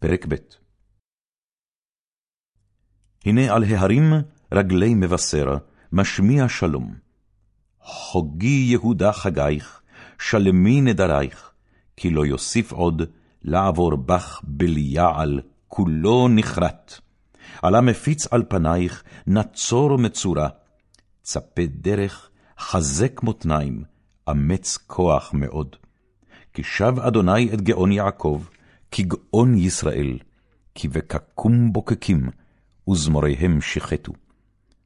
פרק ב' הנה על ההרים רגלי מבשר, משמיע שלום. חוגי יהודה חגייך, שלמי נדרייך, כי לא יוסיף עוד לעבור בך בליעל, כולו נחרט. עלה מפיץ על פנייך, נצור מצורה, צפה דרך, חזק מותניים, אמץ כוח מאוד. כי שב אדוני את גאון יעקב, כגאון ישראל, כי וקקום בוקקים, וזמוריהם שחטו.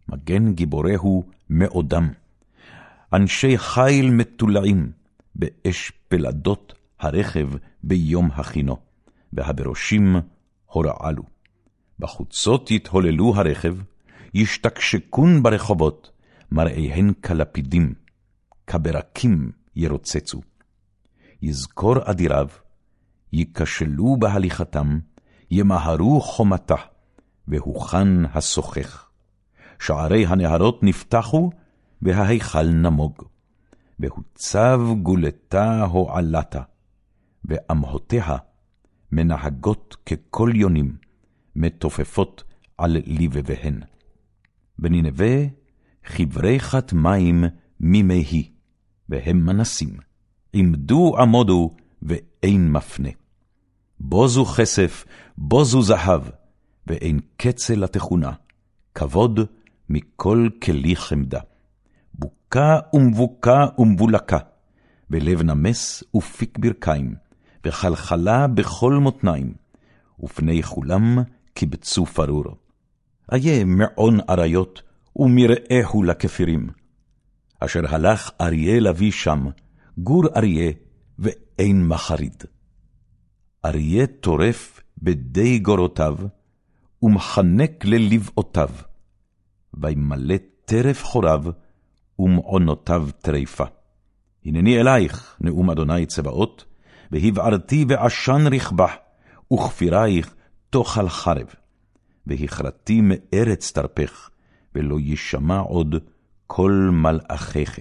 מגן גיבורהו מאודם. אנשי חיל מתולעים, באש פלדות הרכב ביום הכינו, והבראשים הורעלו. בחוצות יתהוללו הרכב, ישתקשקון ברחובות, מראיהן כלפידים, כברקים ירוצצו. יזכור אדיריו, ייכשלו בהליכתם, ימהרו חומתה, והוכן השוחך. שערי הנהרות נפתחו, וההיכל נמוג. והוצב גולתה הועלתה, ואמהותיה מנהגות ככל יונים, מתופפות על לבביהן. בנינווה חברי חת מים מימי, והם מנסים. עמדו עמודו, ואין מפנה. בוזו כסף, בוזו זהב, ואין קצה לתכונה, כבוד מכל כלי חמדה. בוקה ומבוקה ומבולקה, ולב נמס ופיק ברכיים, וחלחלה בכל מותניים, ופני כולם קיבצו פרור. איה מעון אריות, ומרעהו לכפירים. אשר הלך אריה לביא שם, גור אריה, ואין מחריד. אריה טורף בדי גורותיו, ומחנק ללבעותיו, וימלא טרף חוריו, ומעונותיו טריפה. הנני אלייך, נאום אדוני צבאות, והבערתי בעשן רכבך, וכפירייך תאכל חרב. והכרתי מארץ תרפך, ולא יישמע עוד כל מלאכיך.